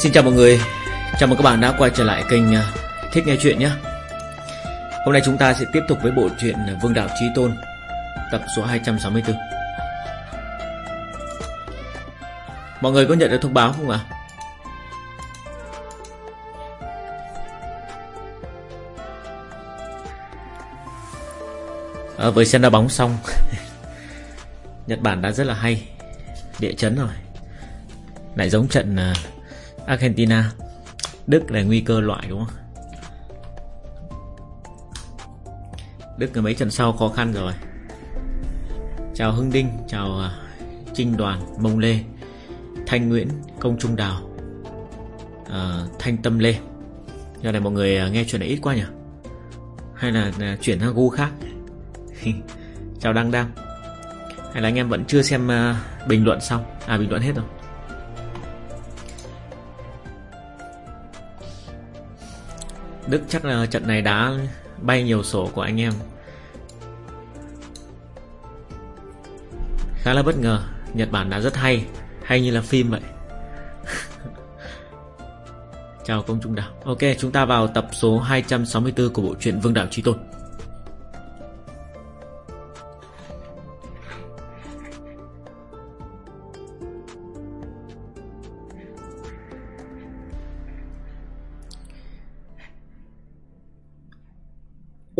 Xin chào mọi người. Chào mừng các bạn đã quay trở lại kênh à, Thích Nghe Chuyện nhé. Hôm nay chúng ta sẽ tiếp tục với bộ truyện à, Vương Đạo Trí Tôn Tập số 264 Mọi người có nhận được thông báo không ạ? Ờ, à, vừa xem đá bóng xong. Nhật Bản đã rất là hay. Địa chấn rồi. Lại giống trận uh, Argentina. Đức là nguy cơ loại đúng không? Đức là mấy trận sau khó khăn rồi. Chào Hưng Đinh Chào à, Trinh Đoàn Mông Lê Thanh Nguyễn Công Trung Đào uh, Thanh Tâm Lê. Giờ này mọi người à, nghe chuyện này ít quá nhỉ? Hay là chuyển sang gu khác? Chào Đăng Đăng. Hay là anh em vẫn chưa xem uh, bình luận xong? À bình luận hết rồi. Đức chắc là trận này đã bay nhiều sổ của anh em. Khá là bất ngờ, Nhật Bản đã rất hay Hay như là phim vậy. Chào công chúng đảo. Ok, chúng ta vào tập số 264 của bộ truyện Vương Đạo Trí Tôn.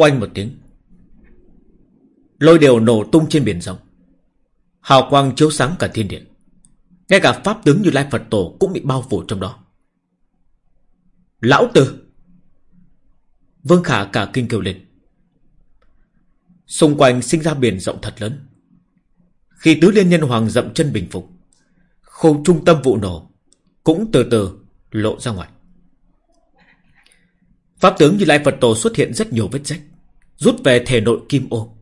Oanh một tiếng. Lôi đều nổ tung trên biển rộng. Hào quang chiếu sáng cả thiên điện. Ngay cả pháp tướng như Lai Phật Tổ Cũng bị bao phủ trong đó. Lão Tử Vương Khả cả kinh kêu lên. Xung quanh sinh ra biển rộng thật lớn. Khi tứ liên nhân hoàng dậm chân bình phục, Khu trung tâm vụ nổ Cũng từ từ lộ ra ngoài. Pháp tướng như Lai Phật Tổ xuất hiện rất nhiều vết rách. Rút về thể nội kim ô.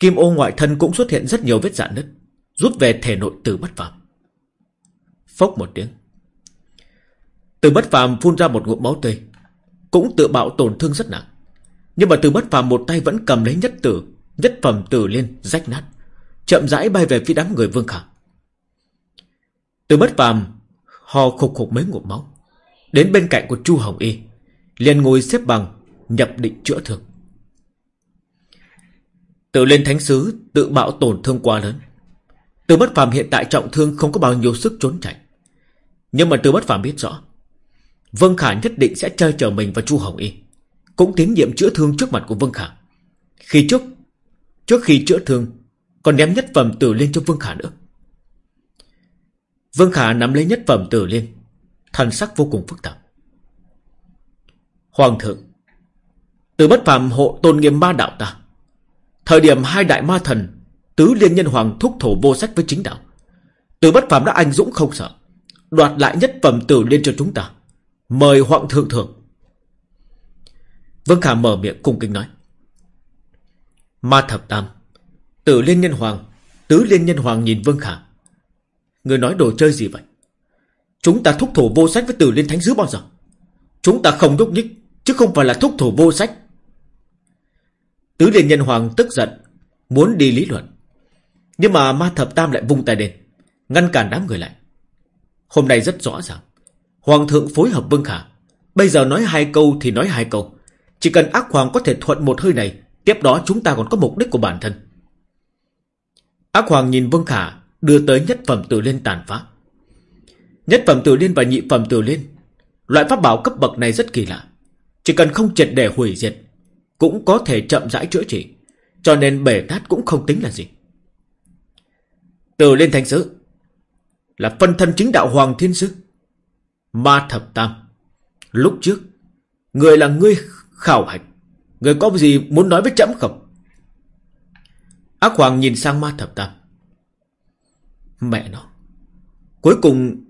Kim ô ngoại thân cũng xuất hiện rất nhiều vết dạn nứt, Rút về thể nội từ bất phàm. Phốc một tiếng. Từ bất phàm phun ra một ngụm máu tươi, Cũng tự bạo tổn thương rất nặng. Nhưng mà từ bất phàm một tay vẫn cầm lấy nhất tử, Nhất phẩm tử liên rách nát, Chậm rãi bay về phía đám người vương khả. Từ bất phàm Hò khục khục mấy ngụm máu, Đến bên cạnh của Chu Hồng Y, liền ngồi xếp bằng, Nhập định chữa thương. Tự lên thánh sứ tự bạo tổn thương quá lớn. Từ bất phàm hiện tại trọng thương không có bao nhiêu sức trốn chạy. Nhưng mà từ bất phàm biết rõ. Vương Khả nhất định sẽ chơi chờ mình và Chu Hồng Y. Cũng tín nhiệm chữa thương trước mặt của Vương Khả. Khi trước, trước khi chữa thương, còn ném nhất phẩm tử lên cho Vương Khả nữa. Vương Khả nắm lấy nhất phẩm tử liên, thần sắc vô cùng phức tạp. Hoàng thượng, từ bất phàm hộ tôn nghiêm ma đạo ta. Thời điểm hai đại ma thần, Tứ liên nhân hoàng thúc thổ vô sách với chính đạo. Từ bất phàm đã anh dũng không sợ, Đoạt lại nhất phẩm tử liên cho chúng ta. Mời hoàng thượng thượng Vương Khả mở miệng cung kính nói. Ma thập tam, Tử liên nhân hoàng, Tứ liên nhân hoàng nhìn Vương Khả. Người nói đồ chơi gì vậy? Chúng ta thúc thổ vô sách với tử liên thánh sứ bao giờ? Chúng ta không nhúc nhích, Chứ không phải là thúc thổ vô sách. Tứ Liên Nhân Hoàng tức giận, muốn đi lý luận. Nhưng mà ma thập tam lại vung tay lên, ngăn cản đám người lại. Hôm nay rất rõ ràng, Hoàng thượng phối hợp Vương Khả. Bây giờ nói hai câu thì nói hai câu. Chỉ cần ác hoàng có thể thuận một hơi này, tiếp đó chúng ta còn có mục đích của bản thân. Ác hoàng nhìn Vương Khả đưa tới nhất phẩm tử liên tàn phá. Nhất phẩm tử liên và nhị phẩm tử liên, loại pháp bảo cấp bậc này rất kỳ lạ. Chỉ cần không triệt để hủy diệt cũng có thể chậm rãi chữa trị, cho nên bể tát cũng không tính là gì. Từ lên thành sứ, là phân thân chính đạo Hoàng Thiên Sư. Ma Thập Tam, lúc trước, người là ngươi khảo hạch, người có gì muốn nói với chậm không? Ác Hoàng nhìn sang Ma Thập Tam. Mẹ nó, cuối cùng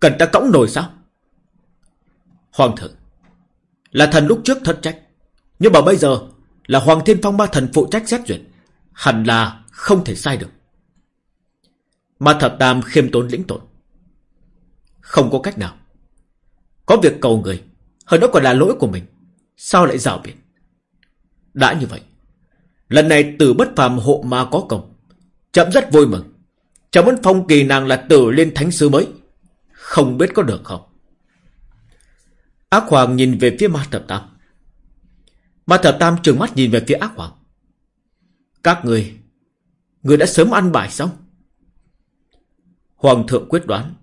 cần ta cõng nổi sao? Hoàng thượng, là thần lúc trước thất trách. Nhưng mà bây giờ là Hoàng Thiên Phong Ma Thần phụ trách xét duyệt. Hẳn là không thể sai được. Ma Thập Tam khiêm tốn lĩnh tội. Không có cách nào. Có việc cầu người, hơn đó còn là lỗi của mình. Sao lại rào biển Đã như vậy, lần này từ bất phàm hộ ma có công. Chậm rất vui mừng. Chậm muốn phong kỳ nàng là tử lên thánh sư mới. Không biết có được không Ác Hoàng nhìn về phía ma thập tam Ma thập tam trừng mắt nhìn về phía ác hoàng. Các người Người đã sớm ăn bài xong. Hoàng thượng quyết đoán,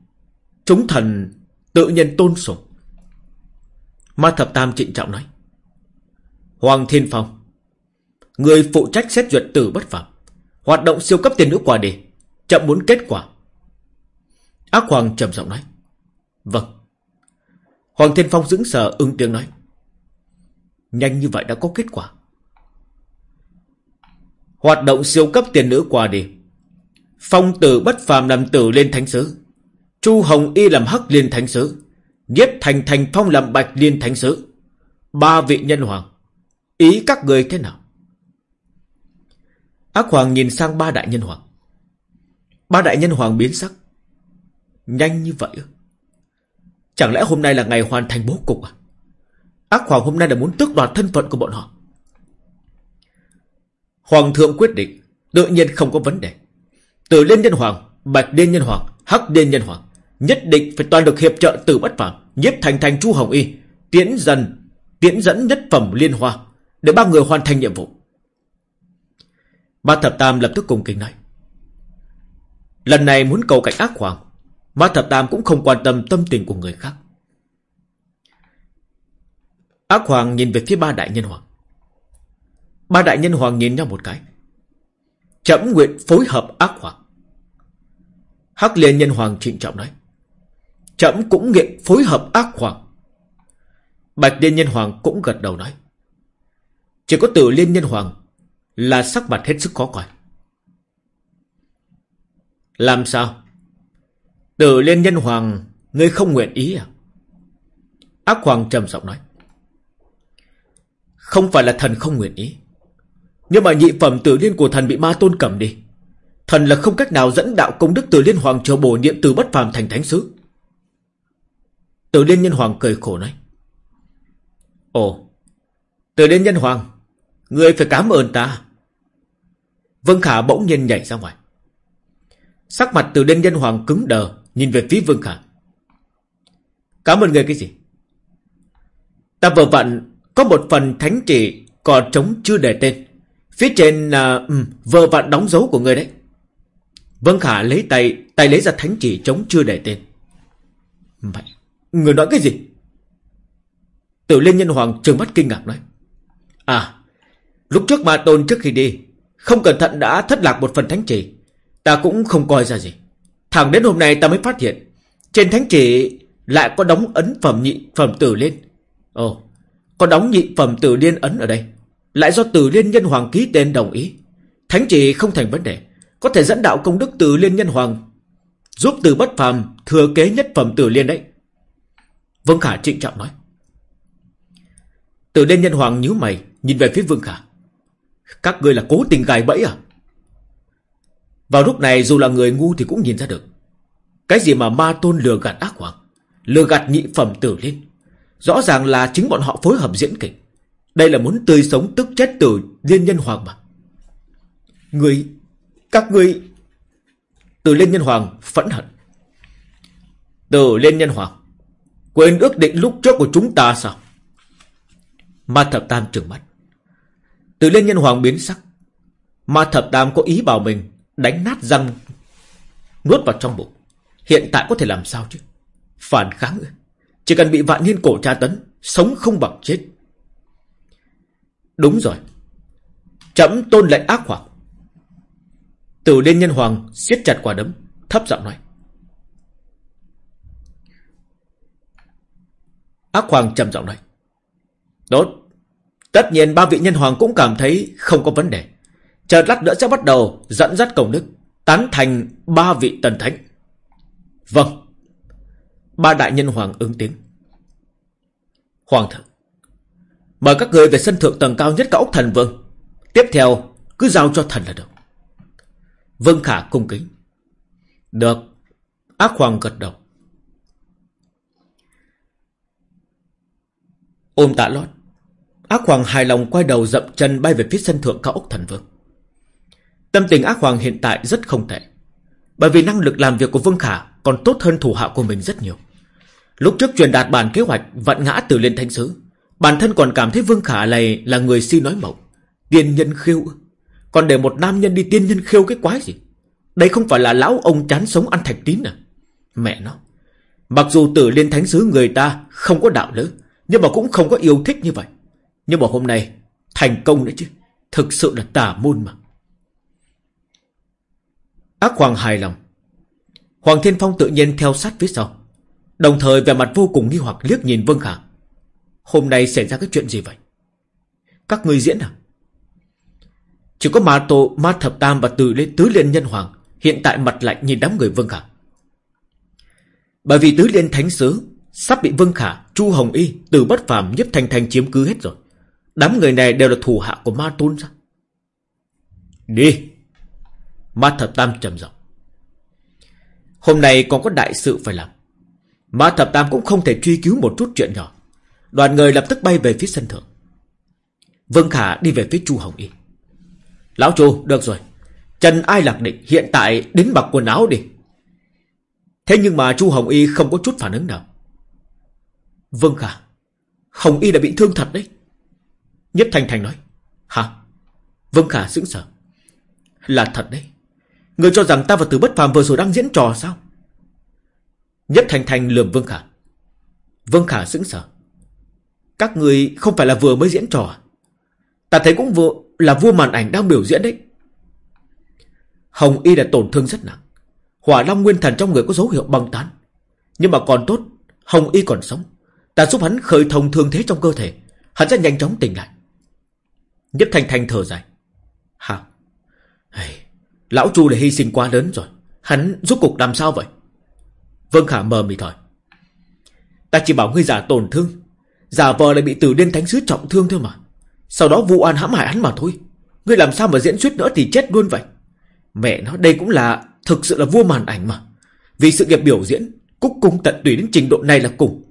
Chúng thần tự nhiên tôn sùng. Ma thập tam trịnh trọng nói, Hoàng Thiên Phong, Người phụ trách xét duyệt tử bất phạm Hoạt động siêu cấp tiền nữ quả đề, Chậm muốn kết quả. Ác Hoàng trầm giọng nói Vâng. Hoàng Thiên Phong dững sờ ưng tiếng nói Nhanh như vậy đã có kết quả. Hoạt động siêu cấp tiền nữ qua đi. Phong tử bất phàm làm tử lên thánh sứ. Chu Hồng Y làm hắc liên thánh sứ. Nhiếp thành thành phong làm bạch liên thánh sứ. Ba vị nhân hoàng. Ý các người thế nào? Ác hoàng nhìn sang ba đại nhân hoàng. Ba đại nhân hoàng biến sắc. Nhanh như vậy Chẳng lẽ hôm nay là ngày hoàn thành bố cục à? Ác hoàng hôm nay là muốn tước đoạt thân phận của bọn họ. Hoàng thượng quyết định Tự nhiên không có vấn đề. Từ lên nhân hoàng Bạch liên nhân hoàng Hắc liên nhân hoàng Nhất định phải toàn được hiệp trợ từ bất phàm, Nhiếp thành thành chu hồng y Tiễn dần Tiễn dẫn nhất phẩm liên hoa Để ba người hoàn thành nhiệm vụ. Ba thập tam lập tức cùng kính nói Lần này muốn cầu cạnh ác hoàng Ba thập tam cũng không quan tâm tâm tình của người khác. Ác hoàng nhìn về phía ba đại nhân hoàng. Ba đại nhân hoàng nhìn nhau một cái. Chậm nguyện phối hợp ác hoàng. Hắc liên nhân hoàng trịnh trọng nói. Chậm cũng nguyện phối hợp ác hoàng. Bạch liên nhân hoàng cũng gật đầu nói. Chỉ có tử liên nhân hoàng Là sắc mặt hết sức khó coi. Làm sao? Tử liên nhân hoàng, Ngươi không nguyện ý à? Ác hoàng trầm giọng nói. Không phải là thần không nguyện ý. Nhưng mà nhị phẩm tử liên của thần bị ma tôn cầm đi. Thần là không cách nào dẫn đạo công đức từ liên hoàng cho bổ nhiệm từ bất phàm thành thánh sứ. Tử liên nhân hoàng cười khổ nói, Ồ, Tử liên nhân hoàng, Người phải cảm ơn ta. Vân Khả bỗng nhiên nhảy ra ngoài. Sắc mặt từ liên nhân hoàng cứng đờ, Nhìn về phía Vương Khả. Cảm ơn người cái gì? Ta vừa vặn có một phần thánh chỉ Còn trống chưa để tên. Phía trên là uh, vờ vặn đóng dấu của người đấy. Vân Khả lấy tay Tay lấy ra thánh chỉ trống chưa để tên. Mày, Người nói cái gì? Tử Liên Nhân Hoàng trừng mắt kinh ngạc nói. À Lúc trước Ma Tôn trước khi đi Không cẩn thận đã thất lạc một phần thánh chỉ. Ta cũng không coi ra gì. Thẳng đến hôm nay ta mới phát hiện Trên thánh chỉ lại có đóng ấn phẩm nhị phẩm tử liên Ồ có đóng nhị phẩm tử liên ấn ở đây. Lại do tử liên nhân hoàng ký tên đồng ý. Thánh chỉ không thành vấn đề. Có thể dẫn đạo công đức tử liên nhân hoàng Giúp từ bất phàm thừa kế nhất phẩm tử liên đấy. Vương Khả trịnh trọng nói. Tử liên nhân hoàng nhíu mày Nhìn về phía Vương Khả. Các ngươi là cố tình gài bẫy à? Vào lúc này dù là người ngu thì cũng nhìn ra được. Cái gì mà ma tôn lừa gạt ác hoàng, lừa gạt nhị phẩm tử liên. Rõ ràng là chính bọn họ phối hợp diễn kịch. Đây là muốn tươi sống tức chết từ liên nhân hoàng mà. Người, các ngươi... từ liên nhân hoàng phẫn hận. từ liên nhân hoàng, quên ước định lúc trước của chúng ta sao? Ma thập tam trừng mắt. từ liên nhân hoàng biến sắc. Ma thập tam có ý bảo mình Đánh nát răng Nuốt vào trong bụng Hiện tại có thể làm sao chứ Phản kháng ư? Chỉ cần bị vạn niên cổ tra tấn, Sống không bằng chết. Đúng rồi. Chấm tôn lệnh ác hoàng. Tử liên nhân hoàng siết chặt quả đấm, Thấp giọng nói. Ác hoàng trầm giọng nói. Tốt. Tất nhiên ba vị nhân hoàng cũng cảm thấy không có vấn đề. Chờ lát nữa sẽ bắt đầu dẫn dắt công đức Tán thành ba vị tần thánh. Vâng. Ba đại nhân hoàng ứng tiếng. Hoàng thượng, Mời các người về sân thượng tầng cao nhất cả ốc thần vương. Tiếp theo, cứ giao cho thần là được. Vương khả cung kính. Được. Ác hoàng gật đầu. Ôm tạ lót. Ác hoàng hài lòng quay đầu dậm chân bay về phía sân thượng cao ốc thần vương. Tâm tình ác hoàng hiện tại rất không tệ. Bởi vì năng lực làm việc của Vương Khả còn tốt hơn thủ hạ của mình rất nhiều. Lúc trước truyền đạt bản kế hoạch vận ngã từ lên thánh sứ, bản thân còn cảm thấy Vương Khả này là người si nói mộng, tiên nhân khiêu. Còn để một nam nhân đi tiên nhân khiêu cái quái gì? Đây không phải là lão ông chán sống ăn thạch tín à? Mẹ nó. Mặc dù tử liên thánh sứ người ta không có đạo lữ, nhưng mà cũng không có yêu thích như vậy. Nhưng mà hôm nay, thành công đấy chứ. Thực sự là tà môn mà. Ác Hoàng hài lòng. Hoàng Thiên Phong tự nhiên theo sát phía sau. Đồng thời vẻ mặt vô cùng nghi hoặc liếc nhìn Vương Khả. Hôm nay xảy ra cái chuyện gì vậy? Các người diễn à? Chỉ có Ma Tô, Ma Thập Tam và Từ Liên Tứ Liên Nhân Hoàng hiện tại mặt lạnh nhìn đám người Vương Khả. Bởi vì Tứ Liên Thánh Sứ sắp bị Vương Khả, Chu Hồng Y, Từ Bất Phàm nhếp Thành Thành chiếm cứ hết rồi. Đám người này đều là thủ hạ của Ma Tôn sao? Đi! Ma Thập Tam trầm giọng. Hôm nay còn có đại sự phải làm. Mã Thập Tam cũng không thể truy cứu một chút chuyện nhỏ. Đoàn người lập tức bay về phía sân thượng. Vương Khả đi về phía Chu Hồng Y. Lão Chu, được rồi. Trần Ai Lạc Định hiện tại đến mặc quần áo đi. Thế nhưng mà Chu Hồng Y không có chút phản ứng nào. Vương Khả, Hồng Y đã bị thương thật đấy. Nhất Thành Thành nói. Hả? Vương Khả sững sờ. Là thật đấy. Người cho rằng ta và Từ Bất Phàm vừa rồi đang diễn trò sao? Nhất Thành Thành lườm Vương Khả. Vương Khả sững sờ. Các người không phải là vừa mới diễn trò à? Ta thấy cũng vừa là vua màn ảnh đang biểu diễn đấy. Hồng Y đã tổn thương rất nặng. Hỏa Long Nguyên Thần trong người có dấu hiệu băng tán. Nhưng mà còn tốt, Hồng Y còn sống. Ta giúp hắn khởi thông thương thế trong cơ thể. Hắn sẽ nhanh chóng tỉnh lại. Nhất Thành Thành thở dài. Hả? Hey, lão Chu đã hy sinh quá lớn rồi. Hắn giúp cục làm sao vậy? Vâng Khả, mờ mịt hỏi. Ta chỉ bảo ngươi giả tổn thương. Giả vờ lại bị tử điên thánh sứ trọng thương thôi mà. Sau đó vụ an hãm hại hắn mà thôi. Ngươi làm sao mà diễn suýt nữa thì chết luôn vậy? Mẹ nó, đây cũng là, Thực sự là vua màn ảnh mà Vì sự nghiệp biểu diễn, Cúc cung tận tùy đến trình độ này là cùng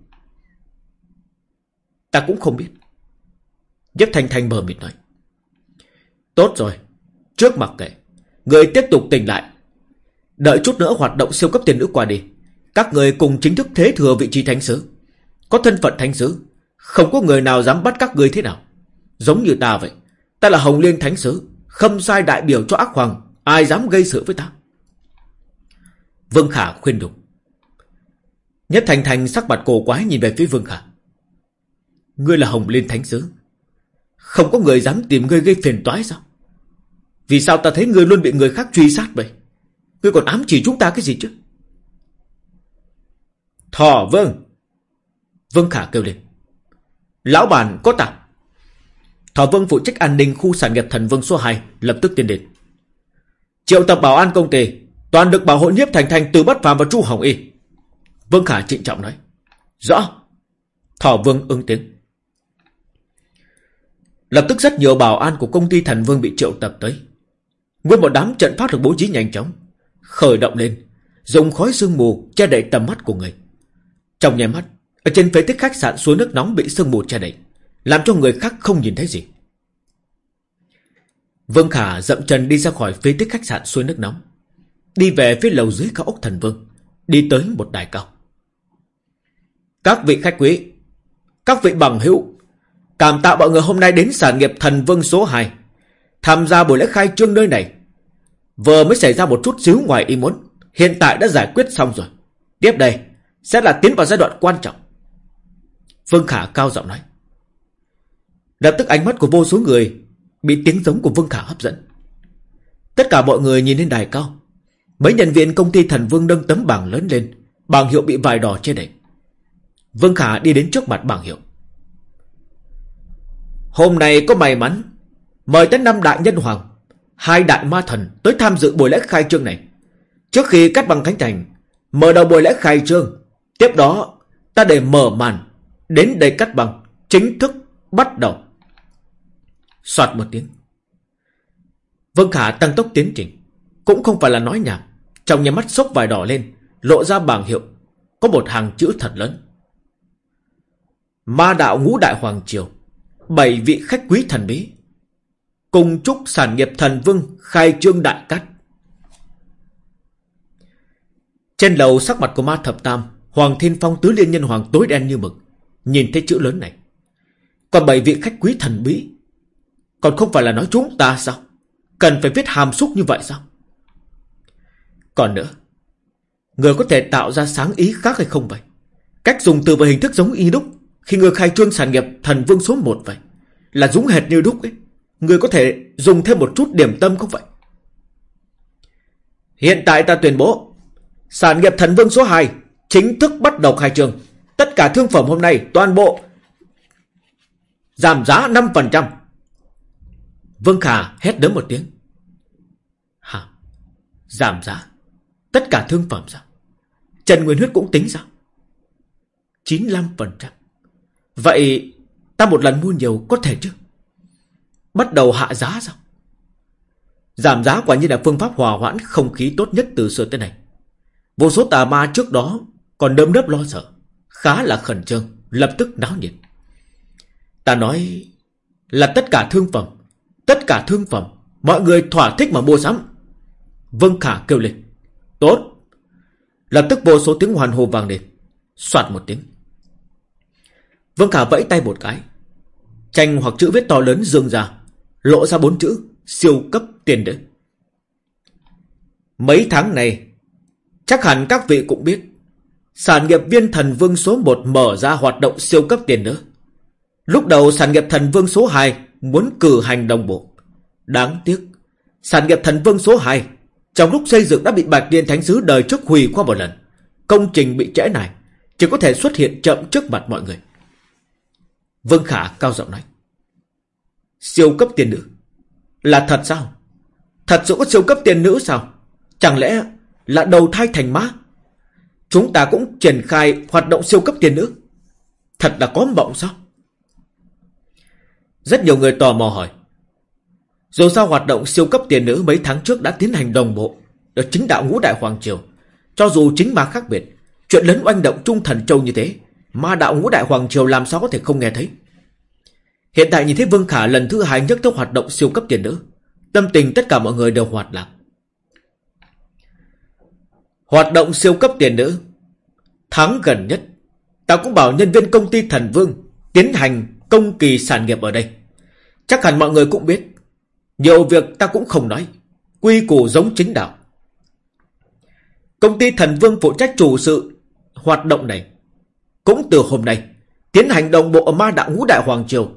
Ta cũng không biết Nhất Thanh Thanh mờ mịt nói Tốt rồi, Trước mặc kệ Người tiếp tục tỉnh lại Đợi chút nữa hoạt động siêu cấp tiền nữ qua đi các người cùng chính thức thế thừa vị trí thánh sứ. Có thân phận thánh sứ, Không có người nào dám bắt các người thế nào. Giống như ta vậy, Ta là Hồng Liên Thánh Sứ, Khâm sai đại biểu cho ác hoàng, Ai dám gây sự với ta? Vương Khả khuyên nhủ Nhất Thành Thành sắc mặt cổ quái nhìn về phía Vương Khả. Ngươi là Hồng Liên Thánh Sứ, Không có người dám tìm ngươi gây phiền toái sao? Vì sao ta thấy ngươi luôn bị người khác truy sát vậy? Ngươi còn ám chỉ chúng ta cái gì chứ? Thỏ vương, Vương Khả kêu lên. Lão bản có tạp Thỏ Vương phụ trách an ninh khu sản nghiệp thần Vương số 2 Lập tức tiến đến. Triệu tập bảo an công ty Toàn được bảo hộ nhiếp thành thành từ bất phàm và chu hồng y. Vương Khả trịnh trọng nói. Rõ. Thỏ Vương ứng tiếng. Lập tức rất nhiều bảo an của công ty thần Vương bị triệu tập tới. Nguyên một đám trận pháp được bố trí nhanh chóng Khởi động lên Dùng khói sương mù che đậy tầm mắt của người. Trong nhà mắt, Ở trên phế tích khách sạn suối nước nóng bị sương mù che đậy, Làm cho người khác không nhìn thấy gì. Vương Khả dậm chân đi ra khỏi phế tích khách sạn suối nước nóng, Đi về phía lầu dưới cao ốc thần vương, Đi tới một đài cao. Các vị khách quý, Các vị bằng hữu, Cảm tạ mọi người hôm nay đến sản nghiệp thần vương số 2 Tham gia buổi lễ khai trương nơi này. Vừa mới xảy ra một chút xíu ngoài ý muốn, Hiện tại đã giải quyết xong rồi. Tiếp đây. Sẽ là tiến vào giai đoạn quan trọng. Vương Khả cao giọng nói. Lập tức ánh mắt của vô số người Bị tiếng giống của Vương Khả hấp dẫn. Tất cả mọi người nhìn lên đài cao. Mấy nhân viên công ty thần Vương nâng tấm bảng lớn lên. Bảng hiệu bị vải đỏ che đậy. Vương Khả đi đến trước mặt bảng hiệu. Hôm nay có may mắn, Mời tới năm đại nhân hoàng, Hai đại ma thần tới tham dự buổi lễ khai trương này. Trước khi cắt bằng thánh thành, Mở đầu buổi lễ khai trương Tiếp đó, ta để mở màn, Đến đây cắt bằng, Chính thức bắt đầu. Xoạt một tiếng. Vân Khả tăng tốc tiến trình. Cũng không phải là nói nhảm. Trong nhà mắt sốc vài đỏ lên, Lộ ra bảng hiệu. Có một hàng chữ thật lớn. Ma đạo ngũ đại hoàng triều, Bảy vị khách quý thần bí. Cùng chúc sản nghiệp thần vương Khai trương đại cát. Trên lầu sắc mặt của ma thập tam Hoàng Thiên Phong tứ liên nhân hoàng tối đen như mực. Nhìn thấy chữ lớn này. Còn bảy vị khách quý thần bí. Còn không phải là nói chúng ta sao? Cần phải viết hàm xúc như vậy sao? Còn nữa, Người có thể tạo ra sáng ý khác hay không vậy? Cách dùng từ và hình thức giống y đúc. Khi người khai trương sản nghiệp thần vương số 1 vậy, Là dũng hệt như đúc ấy. Người có thể dùng thêm một chút điểm tâm không vậy? Hiện tại ta tuyên bố, Sản nghiệp thần vương số 2 Chính thức bắt đầu khai trương. Tất cả thương phẩm hôm nay toàn bộ Giảm giá 5% Vương Khả hét đớm một tiếng. Hả? Giảm giá? Tất cả thương phẩm sao? Trần Nguyên Huyết cũng tính sao? 95% Vậy ta một lần mua nhiều có thể chứ? Bắt đầu hạ giá sao? Giảm giá quả như là phương pháp hòa hoãn không khí tốt nhất từ xưa tới nay. Vô số tà ma trước đó còn đơm đớp lo sợ, Khá là khẩn trương, Lập tức náo nhiệt. Ta nói là tất cả thương phẩm, Tất cả thương phẩm, Mọi người thỏa thích mà mua sắm. Vân Khả kêu lên. Tốt. Lập tức vô số tiếng hoàn hồ vang lên, Soạt một tiếng. Vân Khả vẫy tay một cái. Tranh hoặc chữ viết to lớn dương ra, Lộ ra bốn chữ, Siêu cấp tiền đế. Mấy tháng này, Chắc hẳn các vị cũng biết Sản nghiệp viên thần vương số 1 mở ra hoạt động siêu cấp tiền nữa. Lúc đầu sản nghiệp thần vương số 2 muốn cử hành đồng bộ. Đáng tiếc, sản nghiệp thần vương số 2 trong lúc xây dựng đã bị Bạch Liên Thánh Sứ đời trước hủy qua một lần. Công trình bị trễ này, chỉ có thể xuất hiện chậm trước mặt mọi người. Vương Khả cao giọng nói. Siêu cấp tiền nữ. Là thật sao? Thật sự có siêu cấp tiền nữ sao? Chẳng lẽ là đầu thai thành má? Chúng ta cũng triển khai hoạt động siêu cấp tiền nữ. Thật là có mộng sao? Rất nhiều người tò mò hỏi. Dù sao hoạt động siêu cấp tiền nữ mấy tháng trước đã tiến hành đồng bộ, được chính đạo ngũ đại hoàng triều. Cho dù chính ma khác biệt, chuyện lớn oanh động trung thần châu như thế, ma đạo ngũ đại hoàng triều làm sao có thể không nghe thấy. Hiện tại nhìn thấy Vương Khả lần thứ hai nhất tới hoạt động siêu cấp tiền nữ, tâm tình tất cả mọi người đều hoạt lạc. Hoạt động siêu cấp tiền nữ. Tháng gần nhất, ta cũng bảo nhân viên công ty Thần Vương tiến hành công kỳ sản nghiệp ở đây. Chắc hẳn mọi người cũng biết. Nhiều việc ta cũng không nói. Quy củ giống chính đạo. Công ty Thần Vương phụ trách chủ sự hoạt động này. Cũng từ hôm nay, tiến hành đồng bộ ở ma đạo ngũ đại hoàng triều.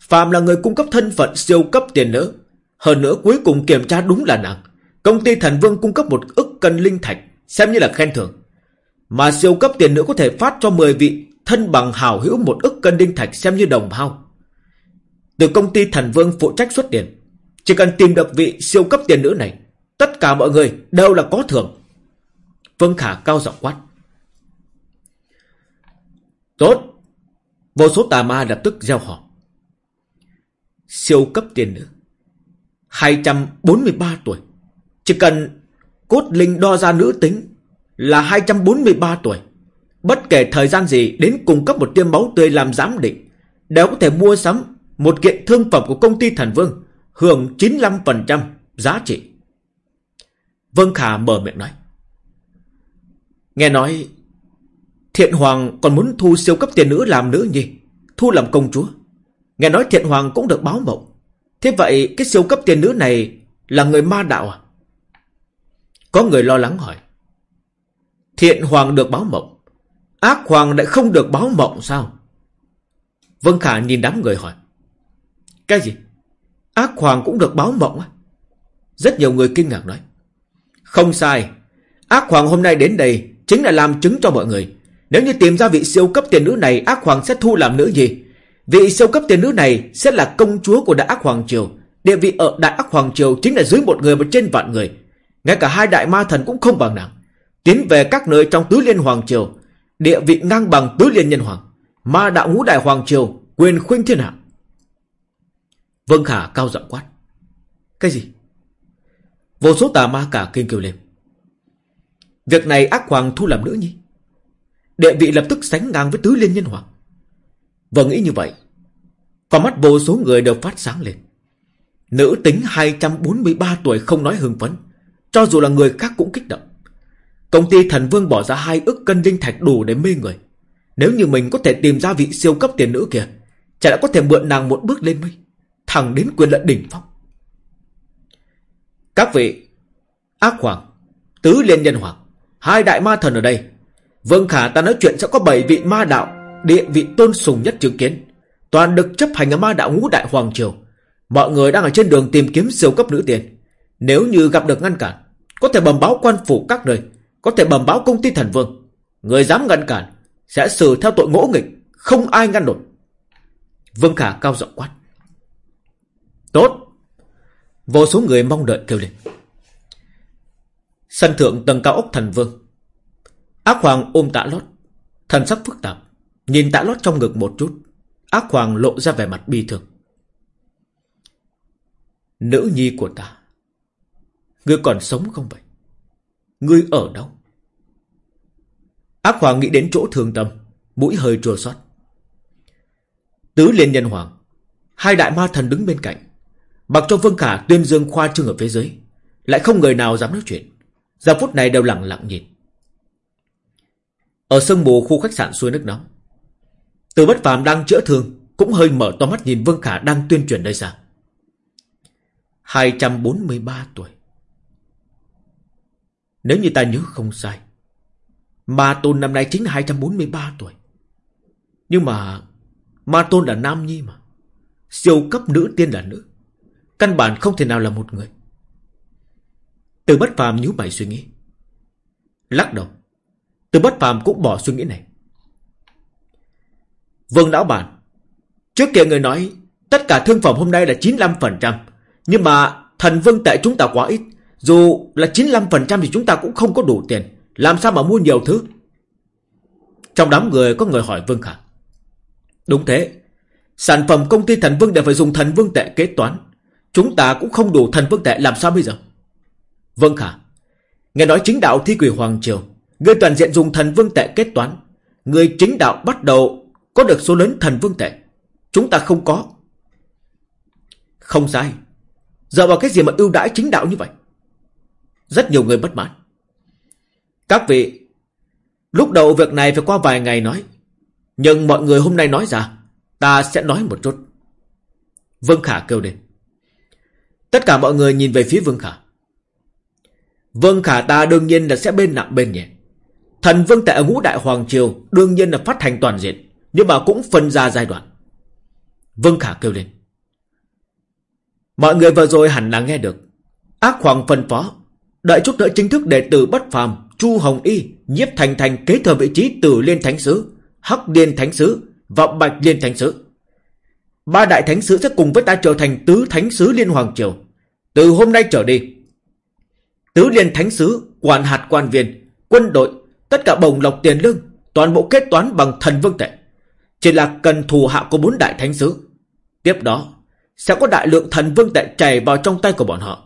Phạm là người cung cấp thân phận siêu cấp tiền nữ. Hơn nữa cuối cùng kiểm tra đúng là nàng. Công ty Thần Vương cung cấp một ức cân linh thạch Xem như là khen thưởng. Mà siêu cấp tiền nữa có thể phát cho 10 vị Thân bằng hảo hữu một ức cân đinh thạch Xem như đồng hao. Từ công ty thần vương phụ trách xuất tiền, Chỉ cần tìm được vị siêu cấp tiền nữ này, Tất cả mọi người đều là có thưởng. Vương Khả cao giọng quát. Tốt. Vô số tà ma lập tức gieo họ. Siêu cấp tiền nữ 243 tuổi, Chỉ cần Cốt linh đo ra nữ tính là 243 tuổi. Bất kể thời gian gì đến cung cấp một tiêm máu tươi làm giám định, đều có thể mua sắm một kiện thương phẩm của công ty thần vương, hưởng 95% giá trị. Vân Khả mở miệng nói. Nghe nói, Thiện Hoàng còn muốn thu siêu cấp tiền nữ làm nữ nhi, thu làm công chúa. Nghe nói Thiện Hoàng cũng được báo mộng. Thế vậy cái siêu cấp tiền nữ này là người ma đạo à? Có người lo lắng hỏi. Thiện hoàng được báo mộng. Ác hoàng lại không được báo mộng sao? Vân Khả nhìn đám người hỏi. Cái gì? Ác hoàng cũng được báo mộng á? Rất nhiều người kinh ngạc nói. Không sai. Ác hoàng hôm nay đến đây chính là làm chứng cho mọi người. Nếu như tìm ra vị siêu cấp tiền nữ này, ác hoàng sẽ thu làm nữ gì? Vị siêu cấp tiền nữ này sẽ là công chúa của đại ác hoàng triều. Địa vị ở đại ác hoàng triều chính là dưới một người và trên vạn người. Ngay cả hai đại ma thần cũng không bằng nàng. Tiến về các nơi trong tứ liên hoàng triều, Địa vị ngang bằng tứ liên nhân hoàng. Ma đạo ngũ đại hoàng triều Quyền khuynh thiên hạ. Vân Khả cao giọng quát. Cái gì? Vô số tà ma cả kinh kêu lên. Việc này ác hoàng thu làm nữ nhi. Địa vị lập tức sánh ngang với tứ liên nhân hoàng. Vừa nghĩ như vậy, Con mắt vô số người đều phát sáng lên. Nữ tính 243 tuổi không nói hưng phấn cho dù là người khác cũng kích động. Công ty thần vương bỏ ra hai ức cân linh thạch đủ để mê người. Nếu như mình có thể tìm ra vị siêu cấp tiền nữ kia, Chả đã có thể mượn nàng một bước lên mây, Thẳng đến quyền lợi đỉnh phong? Các vị, Ác Hoàng, Tứ Liên Nhân Hoàng, Hai đại ma thần ở đây. Vương Khả ta nói chuyện sẽ có bảy vị ma đạo, Địa vị tôn sùng nhất chứng kiến. Toàn được chấp hành ở ma đạo ngũ đại hoàng triều. Mọi người đang ở trên đường tìm kiếm siêu cấp nữ tiền Nếu như gặp được ngăn cản có thể bầm báo quan phủ các nơi, Có thể bầm báo công ty thần vương. Người dám ngăn cản Sẽ xử theo tội ngỗ nghịch, Không ai ngăn nổi. Vương Khả cao giọng quát. Tốt. Vô số người mong đợi kêu lên. Sân thượng tầng cao ốc thần vương. Ác hoàng ôm tạ lót, Thần sắc phức tạp, Nhìn tạ lót trong ngực một chút. Ác hoàng lộ ra vẻ mặt bi thường Nữ nhi của ta. Ngươi còn sống không vậy? Ngươi ở đâu? Ác hoàng nghĩ đến chỗ thương tâm, Mũi hơi chua xót. Tứ liên nhân hoàng, Hai đại ma thần đứng bên cạnh, Mặc cho Vương Khả, tuyên dương, khoa trương ở phía dưới, Lại không người nào dám nói chuyện. Giờ phút này đều lặng lặng nhìn. Ở sân mù khu khách sạn xuôi nước nóng, Từ bất phàm đang chữa thương Cũng hơi mở to mắt nhìn Vương Khả đang tuyên truyền đây ra. 243 tuổi. Nếu như ta nhớ không sai, Ma Tôn năm nay chính là 243 tuổi. Nhưng mà Ma Tôn là nam nhi mà. Siêu cấp nữ, tiên là nữ. Căn bản không thể nào là một người. Từ bất phàm nhíu mày suy nghĩ. Lắc đầu. Từ bất phàm cũng bỏ suy nghĩ này. Vương lão bản, Trước kia người nói Tất cả thương phẩm hôm nay là 95% Nhưng mà thần vương tệ chúng ta quá ít. Dù là 95% thì chúng ta cũng không có đủ tiền. Làm sao mà mua nhiều thứ? Trong đám người có người hỏi Vương Khả. Đúng thế. Sản phẩm công ty thần vương đều phải dùng thần vương tệ kế toán. Chúng ta cũng không đủ thần vương tệ, làm sao bây giờ? Vương khả. Nghe nói chính đạo thi quỷ Hoàng Triều, Người toàn diện dùng thần vương tệ kết toán. Người chính đạo bắt đầu Có được số lớn thần vương tệ. Chúng ta không có. Không sai. Giờ vào cái gì mà ưu đãi chính đạo như vậy? Rất nhiều người bất mãn. Các vị, Lúc đầu việc này phải qua vài ngày nói, Nhưng mọi người hôm nay nói ra, Ta sẽ nói một chút. Vương Khả kêu lên. Tất cả mọi người nhìn về phía Vương Khả. Vương Khả ta đương nhiên là sẽ bên nặng bên nhẹ. Thần Vương tại ngũ đại Hoàng Triều Đương nhiên là phát hành toàn diện, Nhưng mà cũng phân ra giai đoạn. Vương Khả kêu lên. Mọi người vừa rồi hẳn là nghe được. Ác Hoàng phân phó Đợi chút nữa chính thức đệ tử bất phàm Chu Hồng Y Nhiếp Thành Thành kế thừa vị trí Tử Liên Thánh Sứ Hắc Liên Thánh Sứ Và Bạch Liên Thánh Sứ Ba đại thánh sứ sẽ cùng với ta trở thành tứ thánh sứ liên hoàng triều. Từ hôm nay trở đi. Tứ liên thánh sứ, quản hạt quan viên, quân đội, tất cả bồng lộc tiền lương, toàn bộ kết toán bằng thần vương tệ. Chỉ là cần thù hạ của bốn đại thánh sứ. Tiếp đó, sẽ có đại lượng thần vương tệ chảy vào trong tay của bọn họ.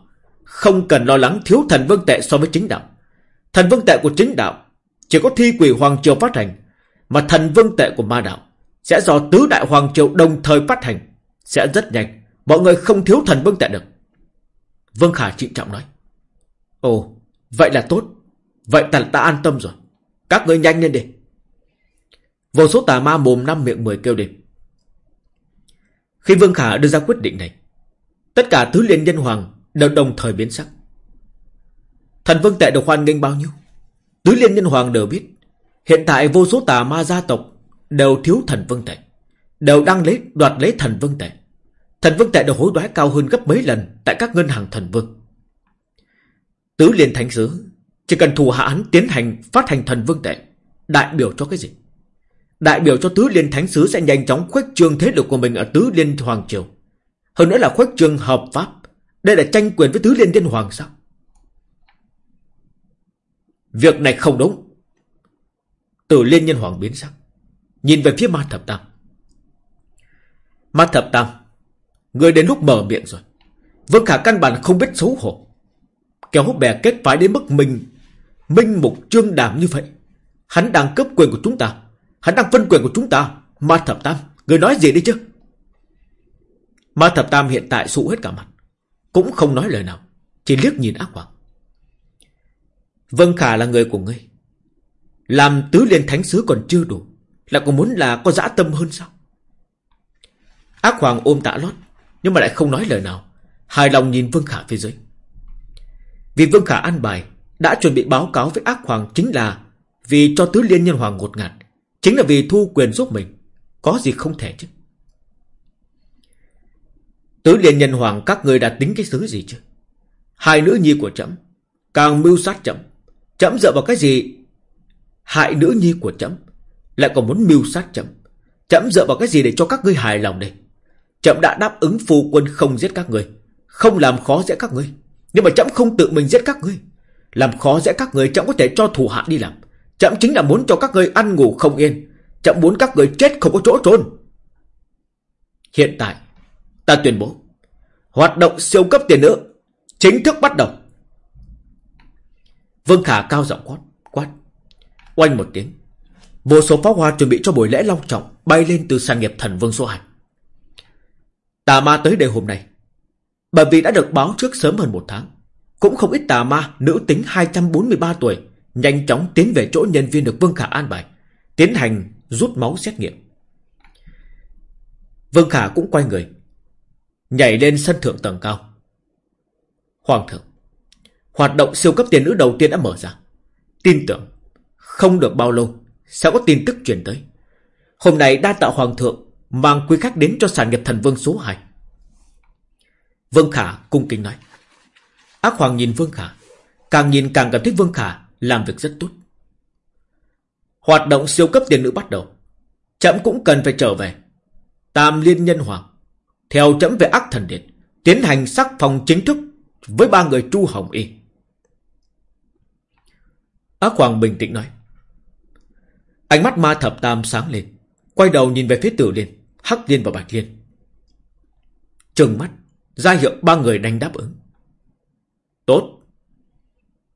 Không cần lo lắng thiếu thần vương tệ so với chính đạo. Thần vương tệ của chính đạo chỉ có thi quỷ hoàng triều phát hành, mà thần vương tệ của ma đạo sẽ do tứ đại hoàng triều đồng thời phát hành Sẽ rất nhanh. Mọi người không thiếu thần vương tệ được. Vương Khả trịnh trọng nói. Ồ vậy là tốt. Vậy ta, ta an tâm rồi. Các người nhanh lên đi. Vô số tà ma mồm năm miệng mười kêu đêm Khi Vương Khả đưa ra quyết định này Tất cả tứ liên nhân hoàng Đều đồng thời biến sắc Thần vương tệ được hoan nghênh bao nhiêu Tứ liên nhân hoàng đều biết Hiện tại vô số tà ma gia tộc đều thiếu thần vương tệ, đều đang lấy đoạt lấy thần vương tệ. Thần vương tệ được hối đoái cao hơn gấp mấy lần tại các ngân hàng thần vương. Tứ liên thánh sứ chỉ cần thủ hạ hắn tiến hành phát hành thần vương tệ, đại biểu cho cái gì? Đại biểu cho tứ liên thánh sứ sẽ nhanh chóng khuếch trương thế lực của mình ở tứ liên hoàng triều. Hơn nữa là khuếch trương hợp pháp. Đây là tranh quyền với tứ liên thiên hoàng sao? Việc này không đúng. Từ liên nhân hoàng biến sắc. Nhìn về phía ma thập tam. Ma thập tam, Người đến lúc mở miệng rồi. Vương Khả căn bản không biết xấu hổ. Kéo bè kết phái đến mức mình, Minh mục trương đảm như vậy. Hắn đang cấp quyền của chúng ta. Hắn đang phân quyền của chúng ta. Ma thập tam, Người nói gì đi chứ? Ma thập tam hiện tại sụ hết cả mặt. Cũng không nói lời nào, Chỉ liếc nhìn ác hoàng Vân Khả là người của ngươi. Làm tứ liên thánh sứ còn chưa đủ, Lại còn muốn là có dã tâm hơn sao? Ác hoàng ôm tạ lót, Nhưng mà lại không nói lời nào. Hài lòng nhìn Vương Khả phía dưới. Vì Vương Khả ăn bài, Đã chuẩn bị báo cáo với ác hoàng chính là Vì cho tứ liên nhân hoàng ngột ngạt, Chính là vì thu quyền giúp mình. Có gì không thể chứ? Tứ liên nhân hoàng các người đã tính cái thứ gì chứ? Hai nữ nhi của trẫm Càng mưu sát trẫm. Trẫm dựa vào cái gì? Hại nữ nhi của trẫm Lại còn muốn mưu sát trẫm. Trẫm dựa vào cái gì để cho các ngươi hài lòng đây? Trẫm đã đáp ứng phu quân không giết các người, Không làm khó dễ các ngươi. Nhưng mà trẫm không tự mình giết các ngươi. Làm khó dễ các người, trẫm có thể cho thủ hạ đi làm. Trẫm chính là muốn cho các ngươi ăn ngủ không yên. Trẫm muốn các người chết không có chỗ trốn Hiện tại Ta tuyên bố, Hoạt động siêu cấp tiền nữ Chính thức bắt đầu. Vương Khả cao giọng quát Quát. Oanh một tiếng, Vô số pháo hoa chuẩn bị cho buổi lễ long trọng Bay lên từ sàn nghiệp thần vương số 2 Tà ma tới đây hôm nay, Bởi vì đã được báo trước sớm hơn một tháng, Cũng không ít tà ma Nữ tính 243 tuổi Nhanh chóng tiến về chỗ nhân viên được Vương Khả an bài, Tiến hành rút máu xét nghiệm. Vương Khả cũng quay người Nhảy lên sân thượng tầng cao. Hoàng thượng, Hoạt động siêu cấp tiền nữ đầu tiên đã mở ra. Tin tưởng, Không được bao lâu, Sẽ có tin tức truyền tới. Hôm nay đa tạo hoàng thượng Mang quý khách đến cho sản nghiệp thần vương số 2 Vương Khả cung kính nói. Ác hoàng nhìn Vương Khả, Càng nhìn càng cảm thấy Vương Khả Làm việc rất tốt. Hoạt động siêu cấp tiền nữ bắt đầu, Chậm cũng cần phải trở về. Tam liên nhân hoàng theo trẫm về ác thần điện, Tiến hành sắc phòng chính thức Với ba người Chu Hồng Y. Ác hoàng bình tĩnh nói. Ánh mắt ma thập tam sáng lên, Quay đầu nhìn về phía tử liên, Hắc liên và bạch liên. Trừng mắt, ra hiệu ba người đành đáp ứng. Tốt.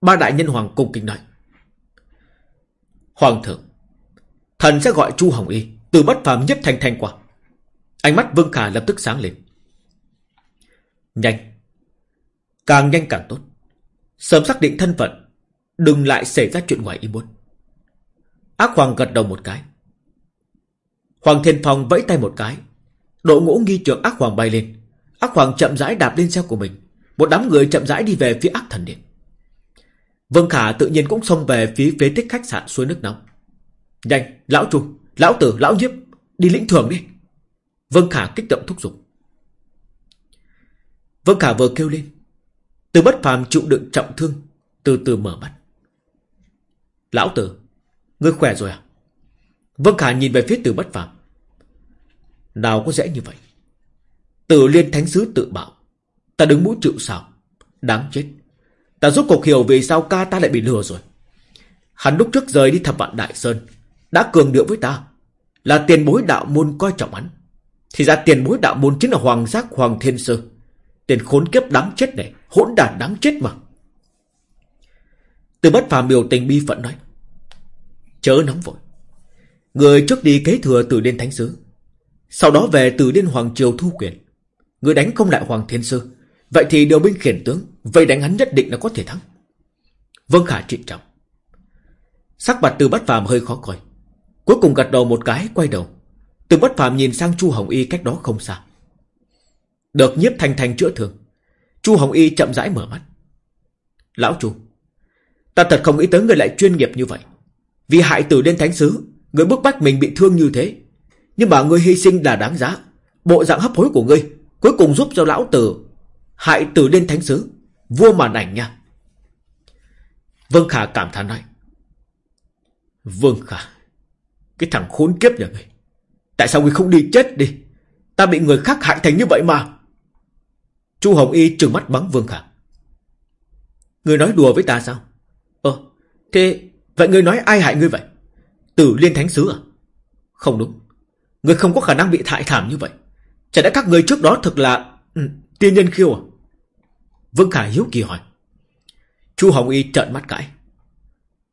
Ba đại nhân hoàng cung kính nói. Hoàng thượng, Thần sẽ gọi Chu Hồng Y Từ bất phàm nhất thành thành qua. Ánh mắt Vương Khả lập tức sáng lên. Nhanh. Càng nhanh càng tốt. Sớm xác định thân phận Đừng lại xảy ra chuyện ngoài ý muốn. Ác Hoàng gật đầu một cái. Hoàng Thiên Phong vẫy tay một cái. Đội ngũ nghi trượng ác hoàng bay lên. Ác hoàng chậm rãi đạp lên xe của mình. Một đám người chậm rãi đi về phía ác thần điện. Vương Khả tự nhiên cũng xông về phía phế tích khách sạn suối nước nóng. Nhanh, lão chu, lão tử, lão nhiếp Đi lĩnh thưởng đi. Vương Khả kích động thúc giục. Vương Khả vừa kêu lên. Từ bất phàm chịu đựng trọng thương, Từ từ mở mắt. Lão tử, Ngươi khỏe rồi à? Vương Khả nhìn về phía từ bất phàm. Nào có dễ như vậy? Tử liên thánh sứ tự bảo, Ta đứng mũi chịu sao Đáng chết. Ta rốt cuộc hiểu vì sao ca ta lại bị lừa rồi. Hắn lúc trước rời đi thập vạn đại sơn, Đã cường điệu với ta, Là tiền bối đạo môn coi trọng hắn. Thì ra tiền bối đạo môn chính là hoàng giác hoàng thiên sư. Tiền khốn kiếp đáng chết này, Hỗn đản đáng chết mà. Từ bất phàm biểu tình bi phận nói, Chớ nóng vội. Người trước đi kế thừa từ Điên Thánh Sứ, Sau đó về từ Điên Hoàng Triều thu quyền. Người đánh không lại Hoàng Thiên Sư, Vậy thì điều binh khiển tướng, Vậy đánh hắn nhất định là có thể thắng. Vâng Khả trịnh trọng. Sắc mặt từ bất phàm hơi khó coi, Cuối cùng gật đầu một cái, quay đầu. Từ bất phàm nhìn sang Chu Hồng Y cách đó không xa. Được nhiếp thành thành chữa thương, Chu Hồng Y chậm rãi mở mắt. Lão Chu, Ta thật không nghĩ tới người lại chuyên nghiệp như vậy. Vì hại tử đến thánh sứ, Người bức bách mình bị thương như thế. Nhưng mà người hy sinh là đáng giá. Bộ dạng hấp hối của ngươi Cuối cùng giúp cho lão tử Hại tử lên thánh sứ, Vua màn ảnh nha. Vương Khả cảm thán nói. Vương Khả, Cái thằng khốn kiếp nhà ngươi. Tại sao ngươi không đi chết đi Ta bị người khác hại thành như vậy mà Chu Hồng Y trừng mắt bắn Vương Khả Ngươi nói đùa với ta sao Ờ Thế Vậy ngươi nói ai hại ngươi vậy Tử liên thánh sứ à? Không đúng. Người không có khả năng bị thại thảm như vậy. Chả đã các người trước đó thực là... Ừ, tiên nhân khiêu à? Vương Khả hiếu kỳ hỏi. Chu Hồng Y trợn mắt cãi.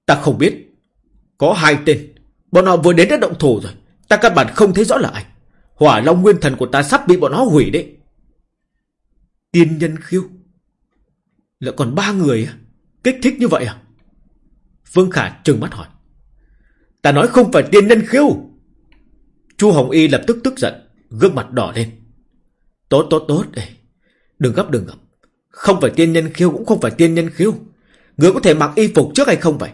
Ta không biết. Có hai tên. Bọn họ vừa đến đã động thủ rồi. Ta căn bản không thấy rõ là ai. Hỏa Long Nguyên Thần của ta sắp bị bọn nó hủy đấy. Tiên nhân khiêu. Lại còn ba người à? Kích thích như vậy à? Vương Khả trừng mắt hỏi. Ta nói không phải tiên nhân khiêu. Chu Hồng Y lập tức tức giận, gương mặt đỏ lên. Tốt tốt tốt, đây đừng gấp đừng gấp. Không phải tiên nhân khiêu cũng không phải tiên nhân khiêu. Người có thể mặc y phục trước hay không vậy?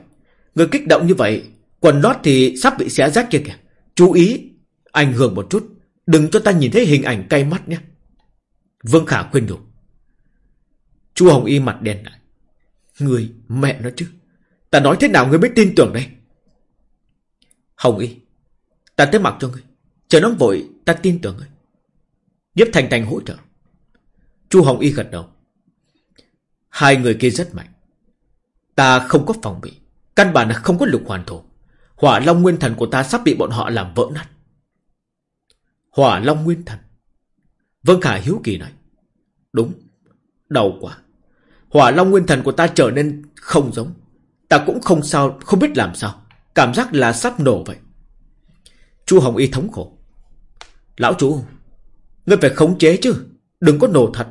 Người kích động như vậy, quần lót thì sắp bị xé rách kia kìa. Chú ý, ảnh hưởng một chút. Đừng cho ta nhìn thấy hình ảnh cay mắt nhé. Vương Khả khuyên nhủ. Chu Hồng Y mặt đen lại. Người, mẹ nó chứ. Ta nói thế nào ngươi mới tin tưởng đây? Hồng Y, ta tới mặc cho ngươi. Chờ nó vội, ta tin tưởng ngươi. Nhiếp Thành Thành hỗ trợ. Chu Hồng Y gật đầu. Hai người kia rất mạnh. Ta không có phòng bị. Căn bản là không có lục hoàn thổ. Hỏa Long Nguyên Thần của ta sắp bị bọn họ làm vỡ nát. Hỏa Long Nguyên Thần. Vương Khả hiếu kỳ này. Đúng. Đau quá. Hỏa Long Nguyên Thần của ta trở nên không giống. Ta cũng không sao, không biết làm sao. Cảm giác là sắp nổ vậy. Chu Hồng Y thống khổ. Lão chú, ngươi phải khống chế chứ. Đừng có nổ thật.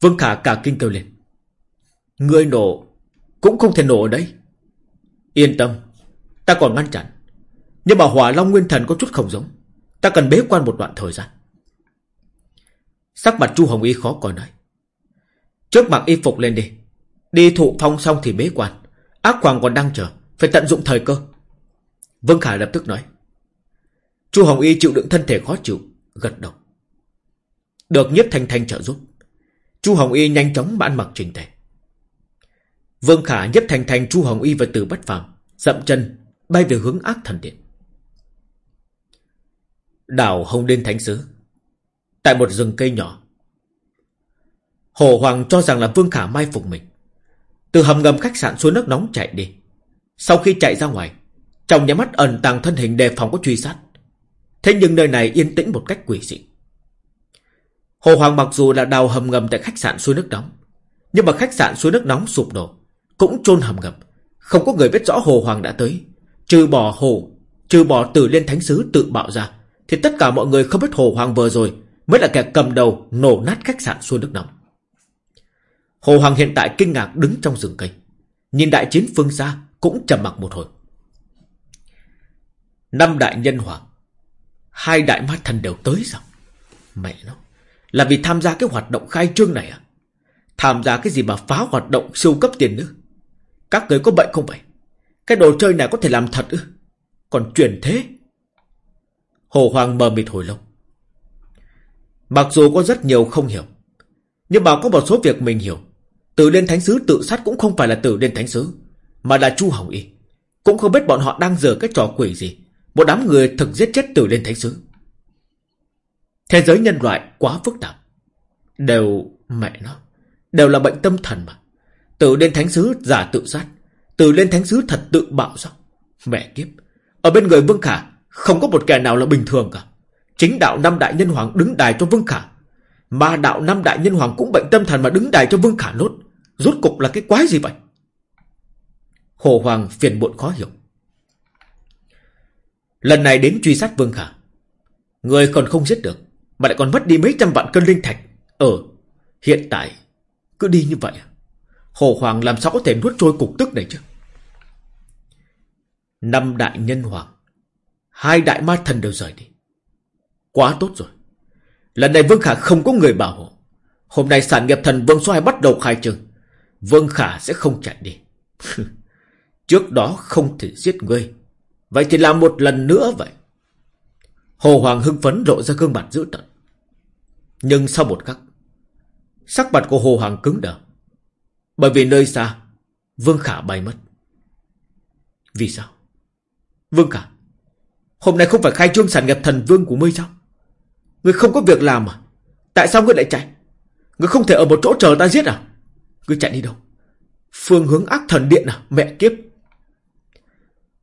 Vương Khả cả kinh kêu lên. Ngươi nổ, cũng không thể nổ ở đây. Yên tâm, ta còn ngăn chặn. Nhưng mà hỏa long nguyên thần có chút không giống. Ta cần bế quan một đoạn thời gian. Sắc mặt Chu Hồng Y khó coi nói. Trước mặt y phục lên đi. Đi thụ phong xong thì bế quan. Ác hoàng còn đang chờ. Phải tận dụng thời cơ. Vương Khả lập tức nói. Chu Hồng Y chịu đựng thân thể khó chịu. Gật đầu. Được nhiếp thanh thanh trợ giúp. Chu Hồng Y nhanh chóng bản mặc trình tề. Vương Khả nhiếp thanh thanh, Chu Hồng Y và Từ Bất Phàm dậm chân bay về hướng ác thần điện. Đảo Hồng Đên Thánh Sứ, Tại một rừng cây nhỏ. Hồ Hoàng cho rằng là Vương Khả mai phục mình. Từ hầm ngầm khách sạn xuống nước nóng chạy đi. Sau khi chạy ra ngoài, Trong nhà mắt ẩn tàng thân hình đề phòng có truy sát. Thế nhưng nơi này yên tĩnh một cách quỷ dị. Hồ Hoàng mặc dù là đào hầm ngầm tại khách sạn suối nước nóng, Nhưng mà khách sạn suối nước nóng sụp đổ, Cũng chôn hầm ngầm. Không có người biết rõ Hồ Hoàng đã tới. Trừ bỏ Hồ, Trừ bỏ từ liên thánh sứ tự bạo ra, Thì tất cả mọi người không biết Hồ Hoàng vừa rồi Mới là kẻ cầm đầu nổ nát khách sạn xuôi nước nóng. Hồ Hoàng hiện tại kinh ngạc đứng trong rừng cây, Nhìn đại chiến phương xa Cũng trầm mặc một hồi. Năm đại nhân hoàng, Hai đại ma thần đều tới sao? Mẹ nó, Là vì tham gia cái hoạt động khai trương này à? Tham gia cái gì mà phá hoạt động siêu cấp tiền nữa Các người có bệnh không vậy? Cái đồ chơi này có thể làm thật ư? Còn truyền thế? Hồ Hoàng mờ mịt hồi lâu. Mặc dù có rất nhiều không hiểu, Nhưng mà có một số việc mình hiểu. Tử Liên Thánh Sứ tự sát cũng không phải là Tử Liên Thánh Sứ Mà là Chu Hồng Y. Cũng không biết bọn họ đang dở cái trò quỷ gì. Một đám người thực giết chết Tử Liên Thánh Sứ Thế giới nhân loại quá phức tạp. Đều Mẹ nó. Đều là bệnh tâm thần mà. Tử Liên Thánh Sứ giả tự sát từ lên Thánh Sứ thật tự bạo sao? Mẹ kiếp. Ở bên người Vương Khả, Không có một kẻ nào là bình thường cả. Chính đạo năm đại nhân hoàng đứng đài cho Vương Khả. Mà đạo năm đại nhân hoàng cũng bệnh tâm thần mà đứng đài cho Vương Khả nốt. Rốt cục là cái quái gì vậy? Hồ Hoàng phiền muộn khó hiểu. Lần này đến truy sát Vương Khả, Người còn không giết được, Mà lại còn mất đi mấy trăm vạn cân linh thạch. Ờ Hiện tại Cứ đi như vậy à? Hồ Hoàng làm sao có thể nuốt trôi cục tức này chứ? Năm đại nhân hoàng, Hai đại ma thần đều rời đi. Quá tốt rồi. Lần này Vương Khả không có người bảo hộ. Hôm nay sản nghiệp thần Vương Xoay bắt đầu khai trương, Vương Khả sẽ không chạy đi. Trước đó không thể giết ngươi. Vậy thì làm một lần nữa vậy. Hồ Hoàng hưng phấn lộ ra gương mặt dữ tợn. Nhưng sau một khắc, Sắc mặt của Hồ Hoàng cứng đờ. Bởi vì nơi xa, Vương Khả bay mất. Vì sao? Vương Khả, Hôm nay không phải khai trương sản nghiệp thần vương của ngươi sao? Ngươi không có việc làm à? Tại sao ngươi lại chạy? Ngươi không thể ở một chỗ chờ ta giết à? Ngươi chạy đi đâu? Phương hướng ác thần điện à? Mẹ kiếp.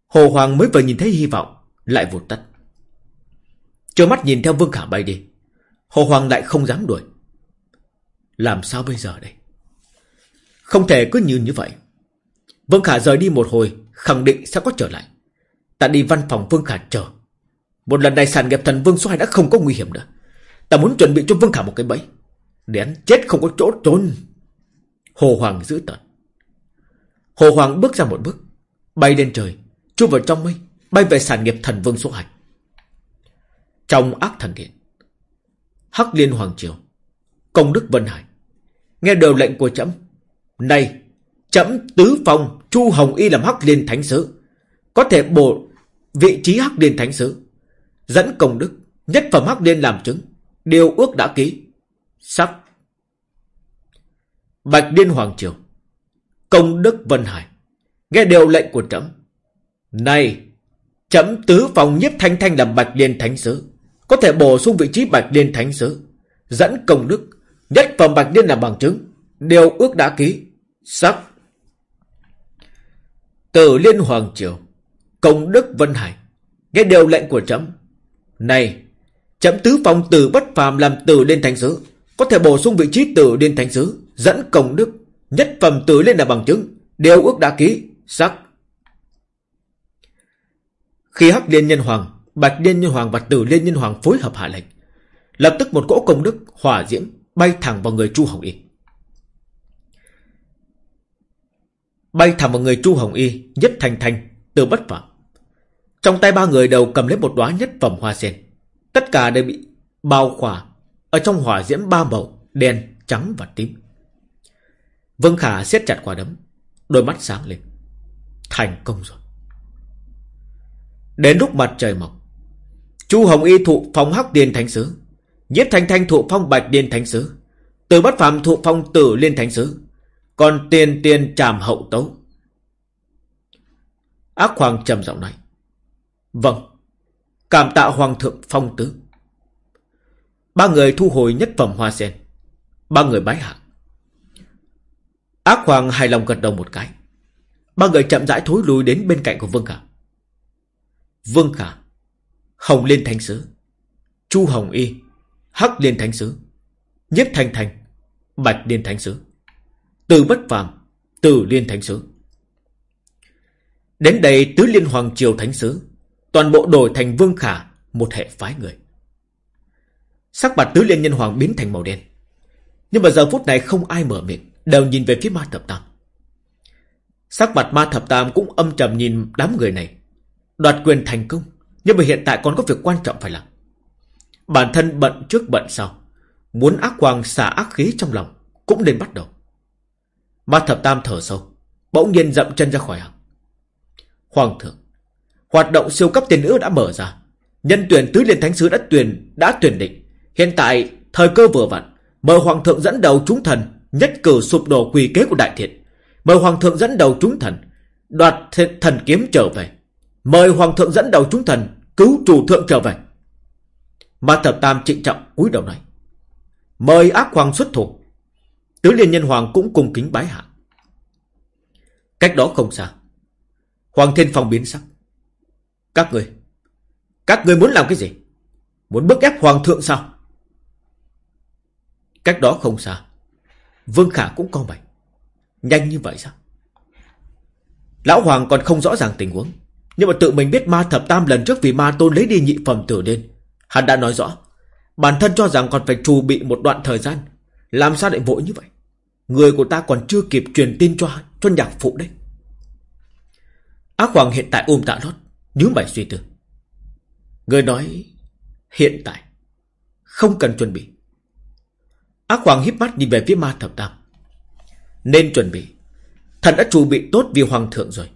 Hồ Hoàng mới vừa nhìn thấy hy vọng, Lại vụt tắt. Chờ mắt nhìn theo Vương Khả bay đi. Hồ Hoàng lại không dám đuổi. Làm sao bây giờ đây? Không thể cứ như như vậy. Vương Khả rời đi một hồi Khẳng định sẽ có trở lại. Ta đi văn phòng Vương Khả chờ. Một lần này sản nghiệp thần Vương Xoay đã không có nguy hiểm nữa. Ta muốn chuẩn bị cho Vương Khả một cái bẫy. Để hắn chết không có chỗ trốn. Hồ Hoàng giữ tận. Hồ Hoàng bước ra một bước, bay lên trời, chui vào trong mây, bay về sản nghiệp thần vương số 2. Trong ác thần điện, Hắc Liên Hoàng Triều, Công Đức Vân Hải, nghe đầu lệnh của chấm. Này, chấm tứ phong Chu Hồng Y làm Hắc Liên Thánh Sứ, có thể bổ vị trí Hắc Liên Thánh Sứ, dẫn công đức, nhất phẩm Hắc Liên làm chứng, điều ước đã ký. Sắc Bạch Liên Hoàng Triều. Công Đức Vân Hải. Nghe điều lệnh của trẫm. Này Chấm tứ phòng nhiếp thanh thanh làm Bạch Liên Thánh Sứ. Có thể bổ sung vị trí Bạch Liên Thánh Sứ. Dẫn công đức Nhất phẩm Bạch Liên làm bằng chứng. Điều ước đã ký. Sắc. Từ Liên Hoàng Triều, Công Đức Vân Hải, Nghe điều lệnh của chấm Này Chấm tứ phòng từ bất phàm làm từ liên thánh sứ, Có thể bổ sung vị trí từ liên thánh sứ, Dẫn công đức, Nhất phẩm từ liên là bằng chứng. Điều ước đã ký. Sắc. Khi Hắc Liên Nhân Hoàng, Bạch Liên Nhân Hoàng và Tử Liên Nhân Hoàng phối hợp hạ lệnh, Lập tức một cỗ công đức hỏa diễm Bay thẳng vào người Chu Hồng Y. Bay thẳng vào người Chu Hồng Y Nhất thành thành Từ bất phạm Trong tay ba người đầu cầm lấy một đóa nhất phẩm hoa sen. Tất cả đều bị bao khỏa. Ở trong hỏa diễm ba màu Đen, trắng và tím. Vương Khả siết chặt quả đấm Đôi mắt sáng lên. Thành công rồi. Đến lúc mặt trời mọc Chu Hồng Y thụ phong Hắc Điền Thánh Sứ Nhiếp Thanh Thanh thụ phong Bạch Điền Thánh Sứ Từ bất phàm thụ phong Tử Liên Thánh Sứ còn tiền tiền tràm hậu tấu. Ác Hoàng trầm giọng nói Vâng Cảm tạ Hoàng thượng phong tứ. Ba người thu hồi nhất phẩm hoa sen, Ba người bái hạ. Ác Hoàng hài lòng gật đầu một cái. Ba người chậm rãi thối lùi đến bên cạnh của Vương Khả. Vương Khả, Hồng Liên Thánh Sứ, Chu Hồng Y, Hắc Liên Thánh Sứ, Nhất Thanh Thanh Bạch Liên Thánh Sứ. Từ Bất Phàm, Từ Liên Thánh Sứ Đến đây Tứ Liên Hoàng Triều Thánh Sứ Toàn bộ đổi thành Vương Khả, Một hệ phái người. Sắc mặt Tứ Liên Nhân Hoàng biến thành màu đen. Nhưng mà giờ phút này không ai mở miệng, Đều nhìn về phía ma thập tam. Sắc mặt ma thập tam cũng âm trầm nhìn đám người này. Đoạt quyền thành công, Nhưng mà hiện tại còn có việc quan trọng phải làm. Bản thân bận trước bận sau, Muốn ác quang xả ác khí trong lòng Cũng nên bắt đầu. Ma thập tam thở sâu, Bỗng nhiên dậm chân ra khỏi hàng Hoàng thượng, Hoạt động siêu cấp tiền nữ đã mở ra. Nhân tuyển tứ liên thánh sứ đã tuyển đã tuyển định. Hiện tại, thời cơ vừa vặn, Mời hoàng thượng dẫn đầu chúng thần, Nhất cử sụp đổ quỳ kế của đại thiện. Mời hoàng thượng dẫn đầu chúng thần, Đoạt thần kiếm trở về. Mời hoàng thượng dẫn đầu chúng thần, Cứu chủ thượng trở về. Ma thập tam trịnh trọng cúi đầu nói, Mời ác hoàng xuất thủ. Tứ liên nhân hoàng cũng cùng kính bái hạ. Cách đó không xa, Hoàng thiên phong biến sắc. Các người Các người muốn làm cái gì? Muốn bức ép hoàng thượng sao? Cách đó không xa, Vương Khả cũng co mày. Nhanh như vậy sao? Lão Hoàng còn không rõ ràng tình huống, Nhưng mà tự mình biết ma thập tam lần trước Vì ma tôn lấy đi nhị phẩm tử đen. Hắn đã nói rõ, Bản thân cho rằng còn phải trù bị một đoạn thời gian, Làm sao lại vội như vậy? Người của ta còn chưa kịp truyền tin cho cho nhạc phụ đấy. Ác Hoàng hiện tại ôm tạ lót, Nhớ mày suy tư. Người nói, Hiện tại, Không cần chuẩn bị. Ác Hoàng híp mắt nhìn về phía ma thập tam. Nên chuẩn bị. Thần đã chuẩn bị tốt vì Hoàng thượng rồi.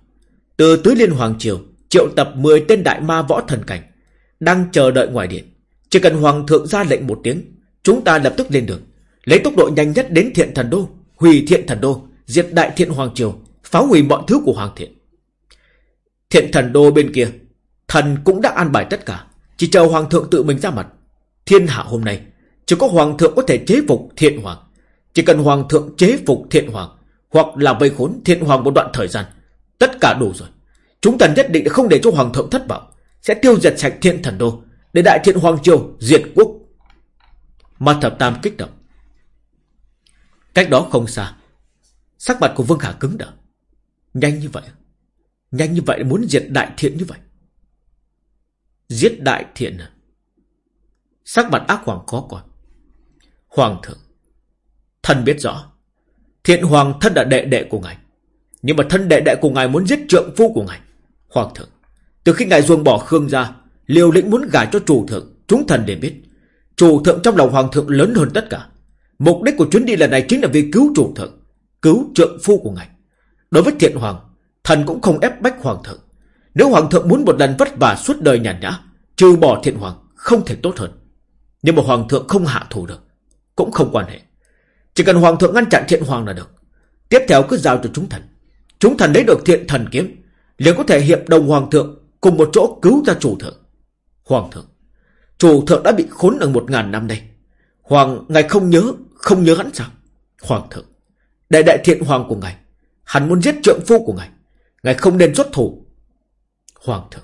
Từ tứ liên Hoàng Triều, Triệu tập 10 tên đại ma võ thần cảnh, Đang chờ đợi ngoài điện. Chỉ cần Hoàng thượng ra lệnh một tiếng, Chúng ta lập tức lên đường, Lấy tốc độ nhanh nhất đến thiện thần đô. Hủy thiện thần đô, Diệt đại thiện Hoàng Triều, Phá hủy mọi thứ của Hoàng thiện. Thiện thần đô bên kia, Thần cũng đã an bài tất cả, Chỉ chờ Hoàng thượng tự mình ra mặt. Thiên hạ hôm nay, Chỉ có Hoàng thượng có thể chế phục thiện hoàng. Chỉ cần Hoàng thượng chế phục thiện hoàng, Hoặc là vây khốn thiện hoàng một đoạn thời gian, Tất cả đủ rồi. Chúng thần nhất định không để cho Hoàng thượng thất vọng, Sẽ tiêu diệt sạch thiện thần đô, Để đại thiện Hoàng triều diệt quốc. Mặt thập tam kích động. Cách đó không xa. Sắc mặt của Vương Khả cứng đờ. Nhanh như vậy à? Nhanh như vậy muốn diệt đại thiện như vậy? Giết đại thiện à? Sắc mặt ác hoàng khó coi. Hoàng thượng, Thần biết rõ, Thiện hoàng thân là đệ đệ của ngài. Nhưng mà thân đệ đệ của ngài muốn giết trượng phu của ngài. Hoàng thượng, Từ khi ngài ruồng bỏ Khương ra Liều lĩnh muốn gả cho chủ thượng, Chúng thần để biết. Chủ thượng trong lòng hoàng thượng lớn hơn tất cả. Mục đích của chuyến đi lần này chính là vì cứu chủ thượng Cứu trượng phu của ngài. Đối với thiện hoàng, Thần cũng không ép bách hoàng thượng. Nếu hoàng thượng muốn một lần vất vả suốt đời nhàn nhã, Trừ bỏ thiện hoàng, Không thể tốt hơn. Nhưng mà hoàng thượng không hạ thủ được, Cũng không quan hệ. Chỉ cần hoàng thượng ngăn chặn thiện hoàng là được. Tiếp theo cứ giao cho chúng thần. Chúng thần lấy được thiện thần kiếm, liền có thể hiệp đồng hoàng thượng Cùng một chỗ cứu ra chủ thượng. Hoàng thượng, Chủ thượng đã bị khốn ở một ngàn năm đây Hoàng, ngài không nhớ không nhớ hắn sao? Hoàng thượng, Đại đại thiện hoàng của ngài, Hắn muốn giết trượng phu của ngài. Ngài không nên xuất thủ. Hoàng thượng,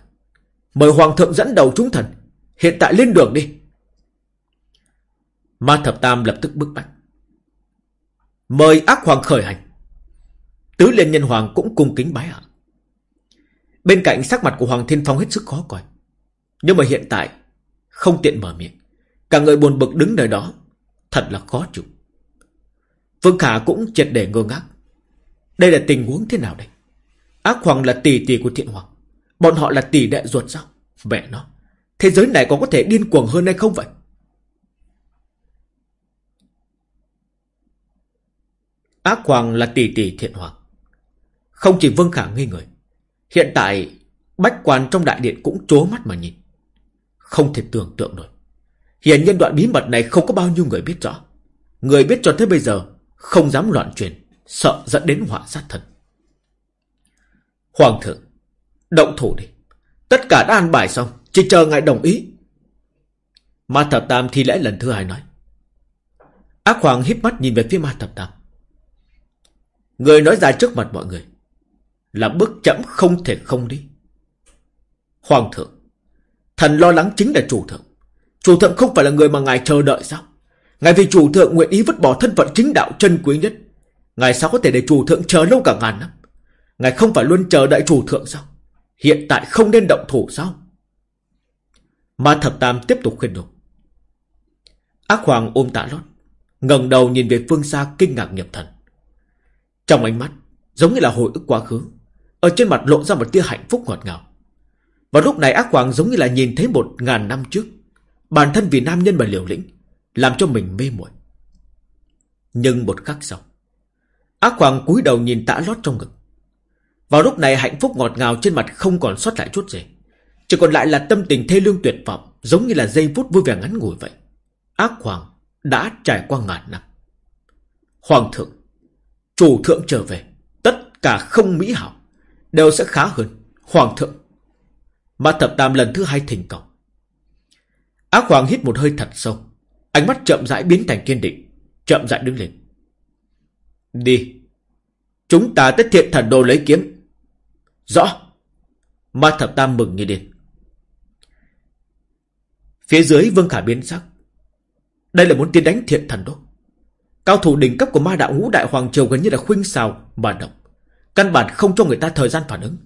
Mời hoàng thượng dẫn đầu chúng thần, Hiện tại lên đường đi. Ma thập tam lập tức bức bách. Mời ác hoàng khởi hành. Tứ liên nhân hoàng cũng cung kính bái hạ Bên cạnh sắc mặt của Hoàng Thiên Phong hết sức khó coi. Nhưng mà hiện tại, Không tiện mở miệng. Cả người buồn bực đứng nơi đó, Thật là khó chịu. Vương Khả cũng triệt để ngơ ngác. Đây là tình huống thế nào đây? Ác Hoàng là tỷ tỷ của Thiện Hoàng. Bọn họ là tỷ đệ ruột sao? Mẹ nó, Thế giới này còn có thể điên cuồng hơn hay không vậy? Ác Hoàng là tỷ tỷ Thiện Hoàng. Không chỉ Vương Khả nghi người, Hiện tại Bách quan trong đại điện cũng trố mắt mà nhìn. Không thể tưởng tượng nổi. Hiện nhân đoạn bí mật này không có bao nhiêu người biết rõ. Người biết cho tới bây giờ không dám loạn truyền Sợ dẫn đến họa sát thân Hoàng thượng Động thủ đi Tất cả đã an bài xong Chỉ chờ ngài đồng ý Ma thập tam thi lễ lần thứ hai nói Ác hoàng híp mắt nhìn về phía ma thập tam Người nói ra trước mặt mọi người là bước chậm không thể không đi. Hoàng thượng, thần lo lắng chính là chủ thượng. Chủ thượng không phải là người mà ngài chờ đợi sao? Ngài vì chủ thượng nguyện ý vứt bỏ thân phận chính đạo chân quý nhất. Ngài sao có thể để chủ thượng chờ lâu cả ngàn năm? Ngài không phải luôn chờ đại chủ thượng sao? Hiện tại không nên động thủ sao? Ma thập tam tiếp tục khuyên nhủ. Ác hoàng ôm tạ lót, ngẩng đầu nhìn về phương xa kinh ngạc nhập thần. Trong ánh mắt, giống như là hồi ức quá khứ, ở trên mặt lộ ra một tia hạnh phúc ngọt ngào Và lúc này ác hoàng giống như là nhìn thấy một ngàn năm trước Bản thân vì nam nhân mà liều lĩnh làm cho mình mê muội Nhưng một khắc sau Ác hoàng cúi đầu nhìn tã lót trong ngực Vào lúc này hạnh phúc ngọt ngào trên mặt không còn sót lại chút gì, Chỉ còn lại là tâm tình thê lương tuyệt vọng, Giống như là giây phút vui vẻ ngắn ngủi vậy Ác hoàng đã trải qua ngàn năm Hoàng thượng, Chủ thượng trở về, Tất cả không mỹ hảo đều sẽ khá hơn. Hoàng thượng. Ma thập tam lần thứ hai thỉnh cầu. Ác hoàng hít một hơi thật sâu. Ánh mắt chậm rãi biến thành kiên định. Chậm rãi đứng lên. Đi. Chúng ta tới thiện thần đồ lấy kiếm. Rõ. Ma thập tam mừng như điên. Phía dưới vương khả biến sắc. Đây là muốn tiến đánh thiện thần đô. Cao thủ đỉnh cấp của ma đạo ngũ đại hoàng triều gần như là khuynh xào, mà động. Căn bản không cho người ta thời gian phản ứng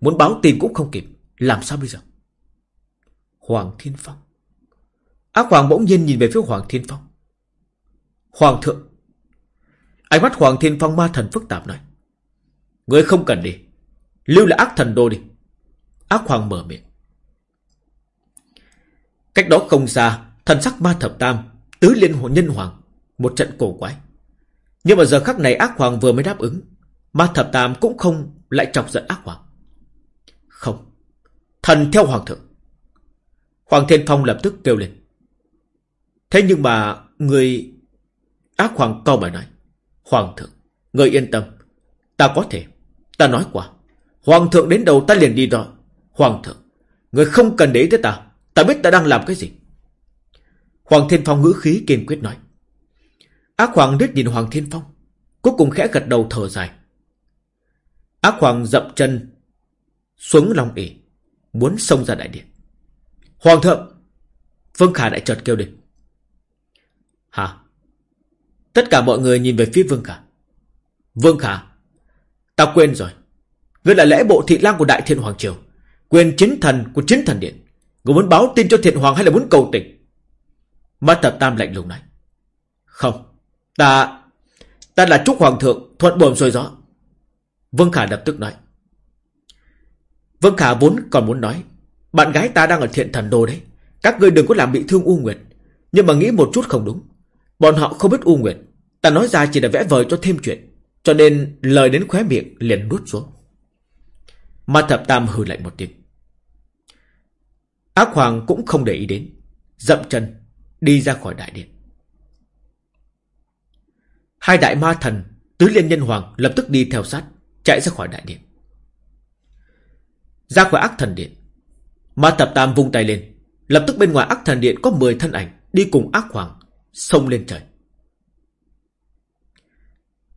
Muốn báo tin cũng không kịp Làm sao bây giờ Hoàng Thiên Phong Ác Hoàng bỗng nhiên nhìn về phía Hoàng Thiên Phong Hoàng thượng, Ánh mắt Hoàng Thiên Phong ma thần phức tạp nói Người không cần đi, Lưu là ác thần đô đi Ác Hoàng mở miệng Cách đó không xa, Thần sắc ma thập tam, Tứ liên hồ nhân hoàng, Một trận cổ quái Nhưng mà giờ khắc này ác hoàng vừa mới đáp ứng, Ma thập tam cũng không lại chọc giận ác hoàng. Không. Thần theo hoàng thượng. Hoàng Thiên Phong lập tức kêu lên. Thế nhưng mà người... Ác hoàng câu bài nói. Hoàng thượng, người yên tâm. Ta có thể. Ta nói qua. Hoàng thượng đến đầu ta liền đi đó. Hoàng thượng, người không cần để ý tới ta. Ta biết ta đang làm cái gì. Hoàng Thiên Phong ngữ khí kiên quyết nói. Ác hoàng liếc nhìn Hoàng Thiên Phong. Cuối cùng khẽ gật đầu thở dài. Ác hoàng dậm chân xuống long ỉ, muốn xông ra đại điện. Hoàng thượng! Vương Khả đại chợt kêu lên. Hả? Tất cả mọi người nhìn về phía Vương Khả. Vương Khả, ta quên rồi. Ngươi là lễ bộ thị lang của Đại Thiện Hoàng Triều. Quyền chính thần của chính thần điện. Ngươi muốn báo tin cho Thiện Hoàng hay là muốn cầu tình? Mắt thập tam lạnh lùng nói. Không, ta... Ta là trúc Hoàng thượng thuận buồm xuôi gió. Vương Khả lập tức nói. Vương Khả vốn còn muốn nói. Bạn gái ta đang ở thiện thần đồ đấy. Các người đừng có làm bị thương U Nguyệt. Nhưng mà nghĩ một chút không đúng. Bọn họ không biết U Nguyệt. Ta nói ra chỉ là vẽ vời cho thêm chuyện. Cho nên lời đến khóe miệng liền nuốt xuống. Ma thập tam hừ lại một tiếng. Ác hoàng cũng không để ý đến. Dậm chân, đi ra khỏi đại điện. Hai đại ma thần, tứ liên nhân hoàng lập tức đi theo sát, chạy ra khỏi đại điện. Ra khỏi ác thần điện. Ma thập tam vung tay lên. Lập tức bên ngoài ác thần điện có 10 thân ảnh đi cùng ác hoàng, xông lên trời.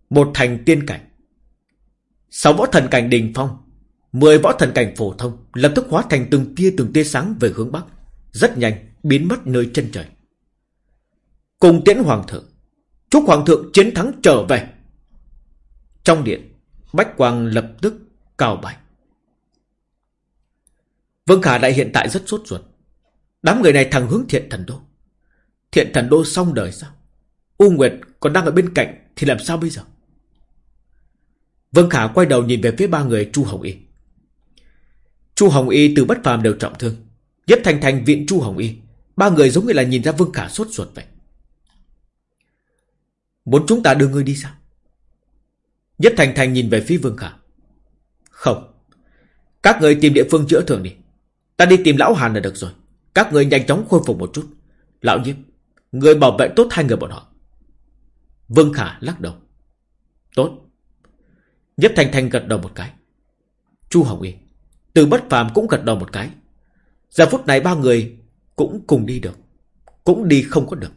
Một thành tiên cảnh. Sáu võ thần cảnh đình phong Mười võ thần cảnh phổ thông lập tức hóa thành từng tia từng tia sáng về hướng bắc, rất nhanh biến mất nơi chân trời. Cùng tiễn hoàng thượng, chúc hoàng thượng chiến thắng trở về. Trong điện, bách quang lập tức cao bạch. Vương Khả đại hiện tại rất sốt ruột. Đám người này thằng hướng thiện thần đô. Thiện thần đô xong đời sao? U Nguyệt còn đang ở bên cạnh thì làm sao bây giờ? Vương Khả quay đầu nhìn về phía ba người Chu Hồng Y. Chu Hồng Y từ bất phàm đều trọng thương. Nhất Thành Thành viện Chu Hồng Y. Ba người giống như là nhìn ra Vương Khả sốt ruột vậy. Muốn chúng ta đưa ngươi đi sao? Nhất Thành Thành nhìn về phía Vương Khả. Không. Các người tìm địa phương chữa thương đi. Ta đi tìm Lão Hàn là được rồi. Các người nhanh chóng khôi phục một chút. Lão Nhiếp, người bảo vệ tốt hai người bọn họ. Vương Khả lắc đầu. Tốt. Nhất Thành Thành gật đầu một cái. Chu Hồng Y. Từ bất phàm cũng gật đầu một cái. Giờ phút này ba người cũng cùng đi được. Cũng đi không có được.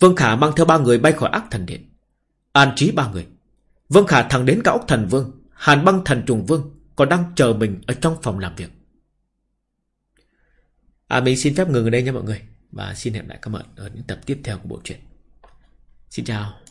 Vương Khả mang theo ba người bay khỏi ác thần điện. An trí ba người. Vương Khả thẳng đến cả ốc thần vương, Hàn băng thần trùng vương, còn đang chờ mình ở trong phòng làm việc. À mình xin phép ngừng ở đây nha mọi người. Và xin hẹn lại các bạn ở những tập tiếp theo của bộ truyện. Xin chào.